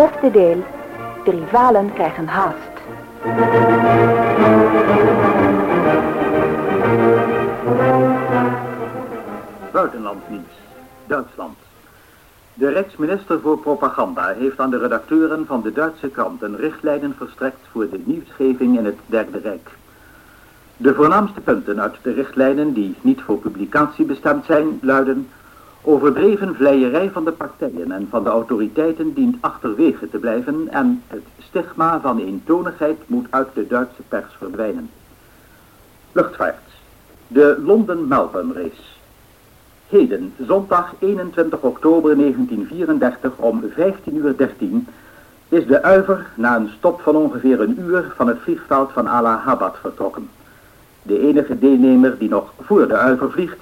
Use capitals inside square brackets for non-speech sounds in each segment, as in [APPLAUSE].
Zesde deel. De rivalen krijgen haast. Buitenlandnieuws. Duitsland. De Rijksminister voor Propaganda heeft aan de redacteuren van de Duitse kranten richtlijnen verstrekt voor de nieuwsgeving in het Derde Rijk. De voornaamste punten uit de richtlijnen die niet voor publicatie bestemd zijn, luiden Overdreven vleierij van de partijen en van de autoriteiten dient achterwege te blijven en het stigma van eentonigheid moet uit de Duitse pers verdwijnen. Luchtvaart. De Londen-Melbourne race. Heden, zondag 21 oktober 1934 om 15.13 uur 13, is de Uiver na een stop van ongeveer een uur van het vliegveld van Allahabad vertrokken. De enige deelnemer die nog voor de Uiver vliegt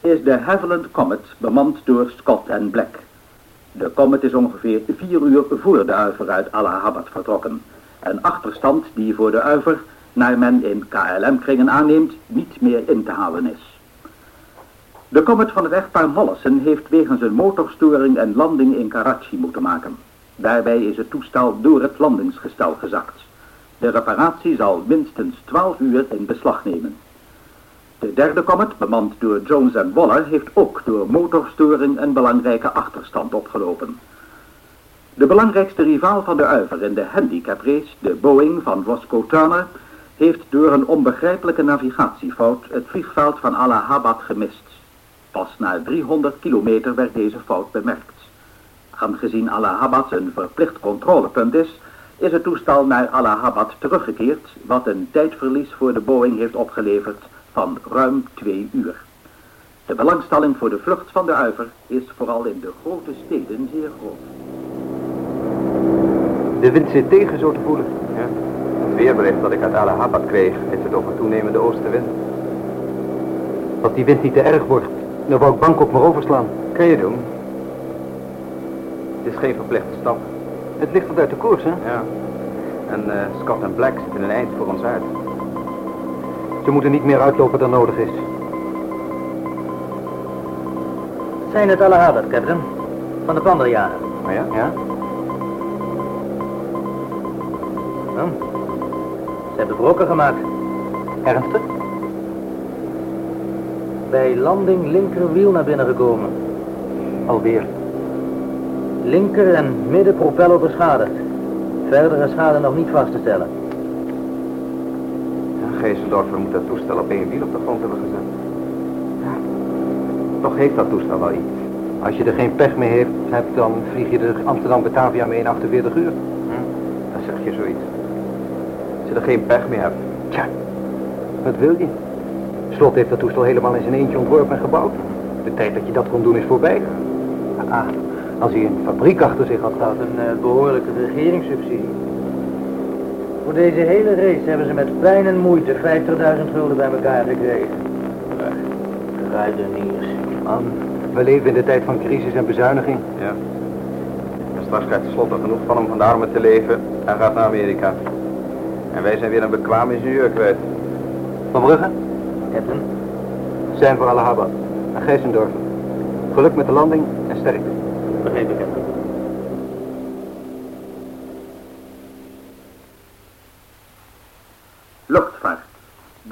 is de Havilland Comet bemand door Scott en Black. De Comet is ongeveer vier uur voor de Uiver uit Allahabad vertrokken. Een achterstand die voor de Uiver, naar men in KLM-kringen aanneemt, niet meer in te halen is. De Comet van het echtpaar Mollison heeft wegens een motorstoring een landing in Karachi moeten maken. Daarbij is het toestel door het landingsgestel gezakt. De reparatie zal minstens 12 uur in beslag nemen. De derde Comet, bemand door Jones en Waller, heeft ook door motorstoring een belangrijke achterstand opgelopen. De belangrijkste rivaal van de Uiver in de handicaprace, de Boeing van Roscoe Turner, heeft door een onbegrijpelijke navigatiefout het vliegveld van Allahabad gemist. Pas na 300 kilometer werd deze fout bemerkt. Aangezien Allahabad een verplicht controlepunt is, is het toestel naar Allahabad teruggekeerd, wat een tijdverlies voor de Boeing heeft opgeleverd van ruim twee uur. De belangstelling voor de vlucht van de uiver is vooral in de grote steden zeer groot. De wind zit tegen, zo te voelen. Ja. Het weerbericht dat ik uit Allahabad kreeg, heeft het over toenemende oostenwind. Als die wind niet te erg wordt, dan wou ik Bangkok maar overslaan. Kan je doen. Het is geen verplichte stap. Het ligt wat uit de koers, hè? Ja. En uh, Scott en Black zitten een eind voor ons uit. Ze moeten niet meer uitlopen dan nodig is. Zijn het alle Allahabad, captain. Van de panderjaren. Oh ja? Ja. Oh. Ze hebben brokken gemaakt. Ernstig? Bij landing linkerwiel naar binnen gekomen. Alweer. Linker en midden propeller beschadigd. Verdere schade nog niet vast te stellen. Geesendorfer moet dat toestel op één wiel op de grond hebben gezet. Ja. Toch heeft dat toestel wel iets. Als je er geen pech mee heeft, hebt, dan vlieg je de Amsterdam-Batavia mee in 48 uur. Hm. Dan zeg je zoiets. Als je er geen pech mee hebt. Tja, wat wil je? Slot heeft dat toestel helemaal in zijn eentje ontworpen en gebouwd. De tijd dat je dat kon doen is voorbij. Ah, als hij een fabriek achter zich had gehad. Een uh, behoorlijke regeringssubsidie. Voor deze hele race hebben ze met pijn en moeite 50.000 gulden bij elkaar gekregen. Kruideniers. Man, we leven in de tijd van crisis en bezuiniging. Ja. En straks krijgt de slot er genoeg van om van de armen te leven en gaat naar Amerika. En wij zijn weer een bekwaam ingenieur kwijt. Van Brugge? Captain. Zijn voor alle Habba. En Geesendorf. Geluk met de landing en sterkte. Begrepen, Captain. Luchtvaart.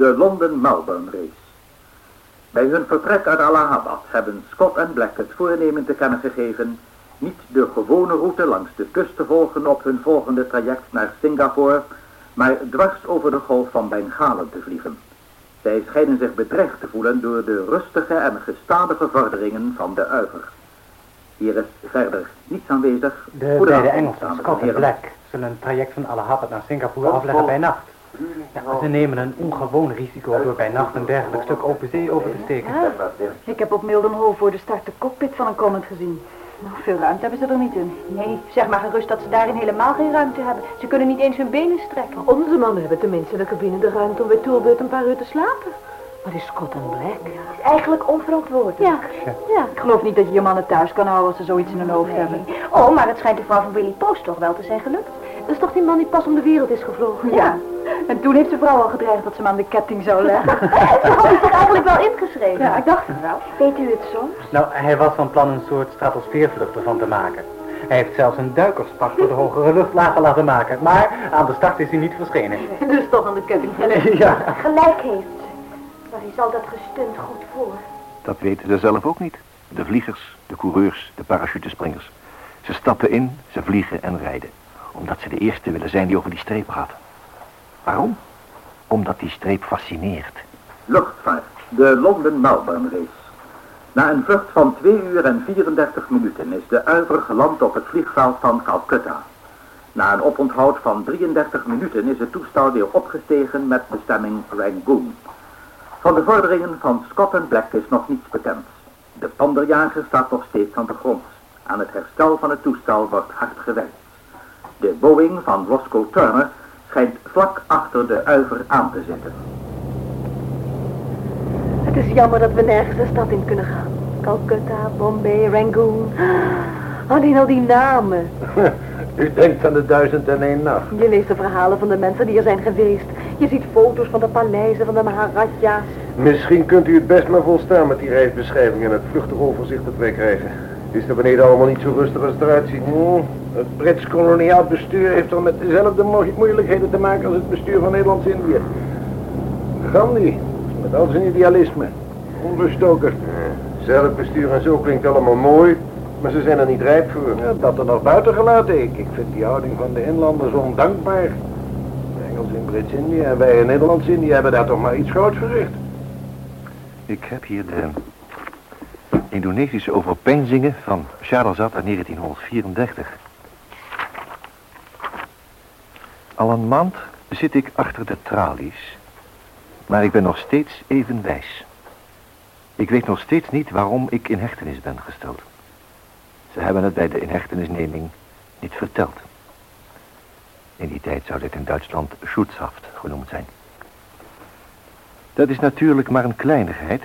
De London-Melbourne race. Bij hun vertrek uit Allahabad hebben Scott en Black het voornemen te kennen gegeven niet de gewone route langs de kust te volgen op hun volgende traject naar Singapore, maar dwars over de golf van Bengalen te vliegen. Zij schijnen zich bedreigd te voelen door de rustige en gestadige vorderingen van de uiver. Hier is verder niets aanwezig. De beide Engelsen, Scott en Black, zullen een traject van Allahabad naar Singapore afleggen bij nacht. Ja, ze nemen een ongewoon risico door bij nacht een dergelijk stuk open zee over te steken. ik heb op Mildenhove voor de start de cockpit van een Comet gezien. Nou, veel ruimte hebben ze er niet in. Nee, zeg maar gerust dat ze daarin helemaal geen ruimte hebben. Ze kunnen niet eens hun benen strekken. Onze mannen hebben tenminste in de cabine de ruimte om bij toerbeurt een paar uur te slapen. Maar die Scott en Black? is eigenlijk onverantwoordelijk. Ja. ja, ik geloof niet dat je je mannen thuis kan houden als ze zoiets in hun hoofd hebben. Oh, maar het schijnt de vrouw van Willy Post toch wel te zijn gelukt. Dat is toch die man die pas om de wereld is gevlogen? Ja. En toen heeft ze vrouw al gedreigd dat ze hem aan de ketting zou leggen. [LAUGHS] ze had zich eigenlijk wel ingeschreven. Ja, ik dacht het wel. Weet u het soms? Nou, hij was van plan een soort stratosfeervlucht ervan te maken. Hij heeft zelfs een duikerspak voor de hogere luchtlagen laten maken. Maar aan de start is hij niet verschenen. [LAUGHS] Dus toch aan de ketting. [LAUGHS] ja. Gelijk heeft ze. Maar is al dat gestunt goed voor. Dat weten ze zelf ook niet. De vliegers, de coureurs, de parachutespringers. Ze stappen in, ze vliegen en rijden. Omdat ze de eerste willen zijn die over die streep gaat. Waarom? Omdat die streep fascineert. Luchtvaart. De Londen-Melbourne race. Na een vlucht van 2 uur en 34 minuten is de uiver geland op het vliegveld van Calcutta. Na een oponthoud van 33 minuten is het toestel weer opgestegen met bestemming Rangoon. Van de vorderingen van Scott en Black is nog niets bekend. De panderjager staat nog steeds aan de grond. Aan het herstel van het toestel wordt hard gewerkt. De Boeing van Roscoe Turner schijnt vlak achter de uiver aan te zitten. Het is jammer dat we nergens de stad in kunnen gaan. Calcutta, Bombay, Rangoon. [GASPS] Alleen al die namen. [LAUGHS] U denkt aan de duizend en één nacht. Je leest de verhalen van de mensen die er zijn geweest. Je ziet foto's van de paleizen van de Maharaja's. Misschien kunt u het best maar volstaan met die reisbeschrijving en het vluchtig overzicht dat wij krijgen. Het is er beneden allemaal niet zo rustig als het eruit ziet. Oh, het Brits koloniaal bestuur heeft al met dezelfde mo- moeilijkheden te maken als het bestuur van Nederlands-Indië. Gandhi, met al zijn idealisme. Onbestoken. Zelfbestuur en zo klinkt allemaal mooi, maar ze zijn er niet rijp voor. Ja, dat er nog buiten gelaten. Ik, ik vind die houding van de inlanders ondankbaar. De Engels in Brits-Indië en wij in Nederlands-Indië hebben daar toch maar iets groots verricht. Ik heb hier de Indonesische overpeinzingen van Charazad uit 1934. Al een maand zit ik achter de tralies, maar ik ben nog steeds even wijs. Ik weet nog steeds niet waarom ik in hechtenis ben gesteld. Ze hebben het bij de inhechtenisneming niet verteld. In die tijd zou dit in Duitsland Schutzhaft genoemd zijn. Dat is natuurlijk maar een kleinigheid.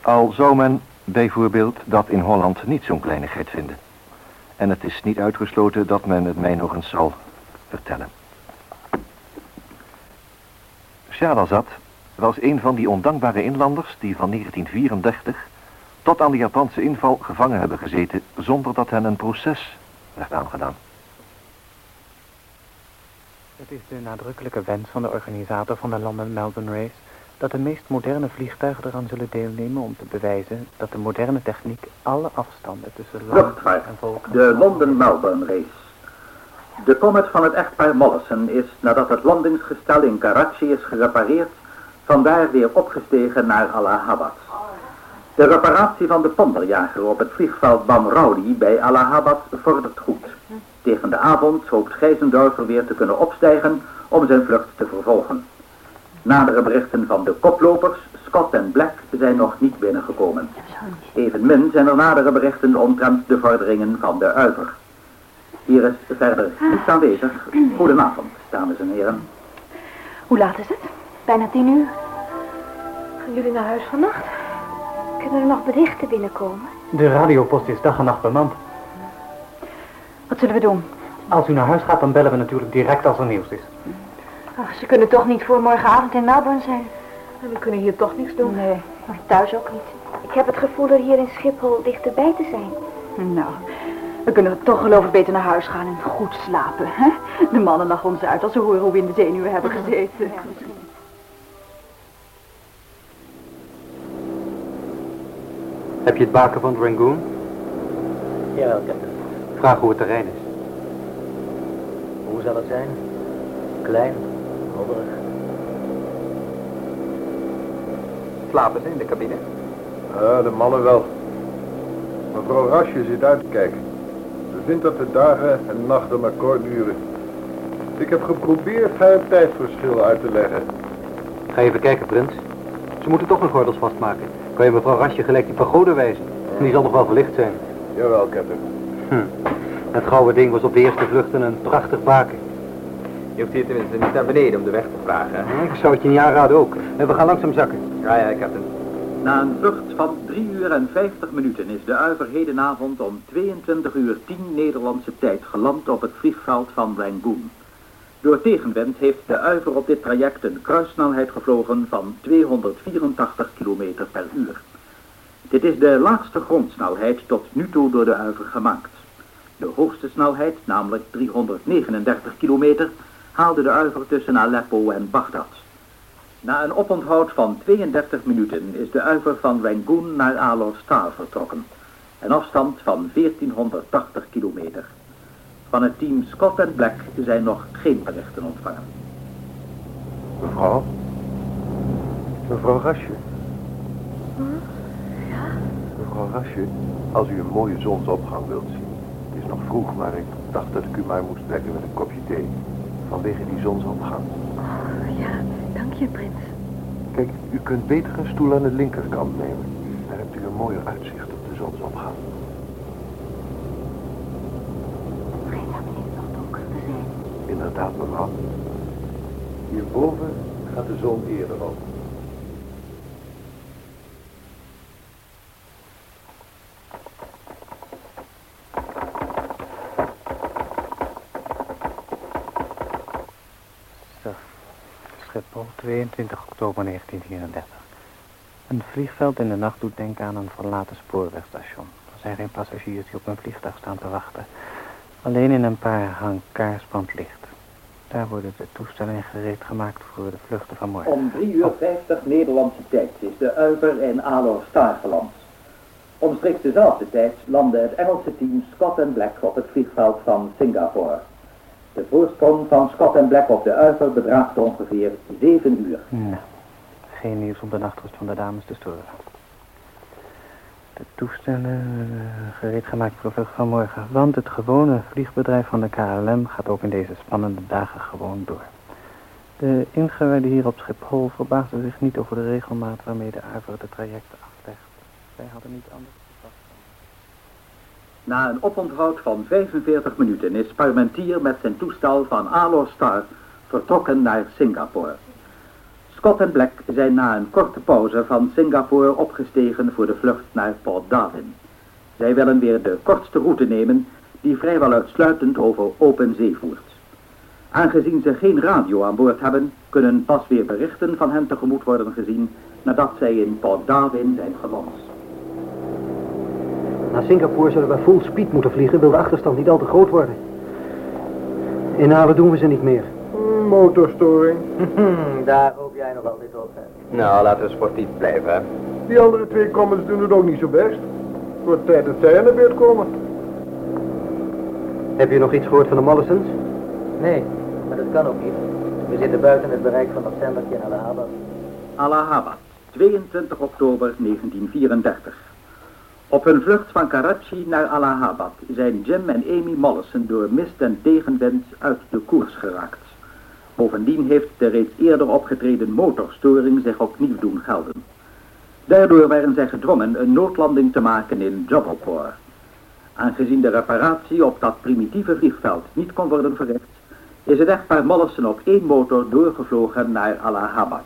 Al zou men bijvoorbeeld dat in Holland niet zo'n kleinigheid vinden. En het is niet uitgesloten dat men het mij nog eens zal vertellen. Shahrazad was een van die ondankbare inlanders die van 1934 tot aan de Japanse inval gevangen hebben gezeten zonder dat hen een proces werd aangedaan. Het is de nadrukkelijke wens van de organisator van de London-Melbourne Race dat de meest moderne vliegtuigen eraan zullen deelnemen om te bewijzen dat de moderne techniek alle afstanden tussen land en volk De Londen-Melbourne race. De comet van het echtpaar Mollison is, nadat het landingsgestel in Karachi is gerepareerd, vandaar weer opgestegen naar Allahabad. De reparatie van de panderjager op het vliegveld Bamraudi bij Allahabad vordert goed. Tegen de avond hoopt Gijzendorfer weer te kunnen opstijgen om zijn vlucht te vervolgen. Nadere berichten van de koplopers, Scott en Black, zijn nog niet binnengekomen. Evenmin zijn er nadere berichten omtrent de vorderingen van de uiver. Hier is verder niets aanwezig. Goedenavond, dames en heren. Hoe laat is het? Bijna tien uur. Gaan jullie naar huis vannacht? Kunnen er nog berichten binnenkomen? De radiopost is dag en nacht bemand. Wat zullen we doen? Als u naar huis gaat, dan bellen we natuurlijk direct als er nieuws is. Ach, ze kunnen toch niet voor morgenavond in Melbourne zijn? En we kunnen hier toch niks doen. Nee, maar thuis ook niet. Ik heb het gevoel er hier in Schiphol dichterbij te zijn. Nou, we kunnen toch geloof ik beter naar huis gaan en goed slapen, hè? De mannen lachen ons uit als ze horen hoe we in de zenuwen hebben gezeten. Heb je het baken van Rangoon? Jawel, captain. Vraag hoe het terrein is. Hoe zal het zijn? Klein, Slapen ze in de cabine? Ja, de mannen wel. Mevrouw Rasje zit uit te kijken. Ze vindt dat de dagen en nachten maar kort duren. Ik heb geprobeerd haar het tijdverschil uit te leggen. Ga even kijken, prins. Ze moeten toch nog gordels vastmaken. Kan je mevrouw Rasje gelijk die pagode wijzen? Die zal nog wel verlicht zijn. Jawel, captain. Het gouden ding was op de eerste vluchten een prachtig baken. Je hoeft hier tenminste niet naar beneden om de weg te vragen. hè? Ik zou het je niet aanraden ook. En we gaan langzaam zakken. Ja, ja, captain. Na een vlucht van 3 uur en 50 minuten is de uiver hedenavond om 22 uur 10 Nederlandse tijd geland op het vliegveld van Rangoon. Door tegenwind heeft de uiver op dit traject een kruissnelheid gevlogen van 284 km per uur. Dit is de laagste grondsnelheid tot nu toe door de uiver gemaakt. De hoogste snelheid, namelijk 339 kilometer, haalde de uiver tussen Aleppo en Bagdad. Na een oponthoud van 32 minuten is de uiver van Rangoon naar Alor-Star vertrokken. Een afstand van 1480 kilometer. Van het team Scott en Black zijn nog geen berichten ontvangen. Mevrouw? Mevrouw Rasje? Ja? Mevrouw Rasje, als u een mooie zonsopgang wilt zien. Het is nog vroeg, maar ik dacht dat ik u maar moest wekken met een kopje thee. Vanwege die zonsopgang. Oh, ja, dank je, prins. Kijk, u kunt beter een stoel aan de linkerkant nemen. Daar hebt u een mooier uitzicht op de zonsopgang. Vrij zou beneden nog donker te zijn. Inderdaad, mevrouw. Hierboven gaat de zon eerder op. Schiphol, 22 oktober 1934. Een vliegveld in de nacht doet denken aan een verlaten spoorwegstation. Er zijn geen passagiers die op een vliegtuig staan te wachten. Alleen in een paar hangars brandt licht. Daar worden de toestellen gereed gemaakt voor de vluchten van morgen. Om 3 uur 50 Nederlandse tijd is de uiver in Alor Star geland. Omstreeks dezelfde tijd landde het Engelse team Scott en Black op het vliegveld van Singapore. De voorsprong van Scott en Black op de uiver bedraagt ongeveer 7 uur. Nou, geen nieuws om de nachtrust van de dames te storen. De toestellen eh, gereed gemaakt voor de vlucht. Want het gewone vliegbedrijf van de KLM gaat ook in deze spannende dagen gewoon door. De ingewijden hier op Schiphol verbaasden zich niet over de regelmaat waarmee de uiver de trajecten aflegt. Zij hadden niet anders. Na een oponthoud van 45 minuten is Parmentier met zijn toestel van Alor Star vertrokken naar Singapore. Scott en Black zijn na een korte pauze van Singapore opgestegen voor de vlucht naar Port Darwin. Zij willen weer de kortste route nemen die vrijwel uitsluitend over open zee voert. Aangezien ze geen radio aan boord hebben, kunnen pas weer berichten van hen tegemoet worden gezien nadat zij in Port Darwin zijn geland. Naar Singapore zullen we full speed moeten vliegen, wil de achterstand niet al te groot worden. Inhalen doen we ze niet meer. Motorstoring. [LAUGHS] Daar hoop jij nog altijd op, hè? Nou, laten we sportief blijven, hè? Die andere twee comments doen het ook niet zo best. Het wordt tijd dat zij aan de beurt komen. Heb je nog iets gehoord van de Mollisons? Nee, maar dat kan ook niet. We zitten buiten het bereik van dat zendertje in Allahabad. Allahabad, 22 oktober 1934. Op hun vlucht van Karachi naar Allahabad zijn Jim en Amy Mollison door mist en tegenwind uit de koers geraakt. Bovendien heeft de reeds eerder opgetreden motorstoring zich opnieuw doen gelden. Daardoor werden zij gedwongen een noodlanding te maken in Jabalpur. Aangezien de reparatie op dat primitieve vliegveld niet kon worden verricht, is het echtpaar Mollison op één motor doorgevlogen naar Allahabad.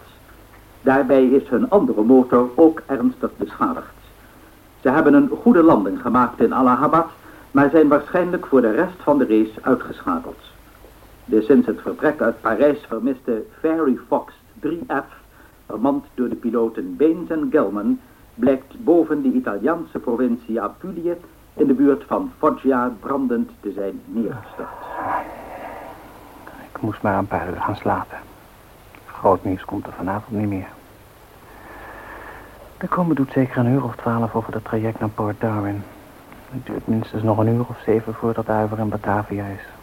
Daarbij is hun andere motor ook ernstig beschadigd. Ze hebben een goede landing gemaakt in Allahabad, maar zijn waarschijnlijk voor de rest van de race uitgeschakeld. De sinds het vertrek uit Parijs vermiste Fairy Fox 3F, vermand door de piloten Baines en Gelman, blijkt boven de Italiaanse provincie Apulië in de buurt van Foggia brandend te zijn neergestort. Ik moest maar een paar uur gaan slapen. Groot nieuws komt er vanavond niet meer. De komen doet zeker een uur of twaalf over het traject naar Port Darwin. Het duurt minstens nog een uur of zeven voordat Uiver in Batavia is.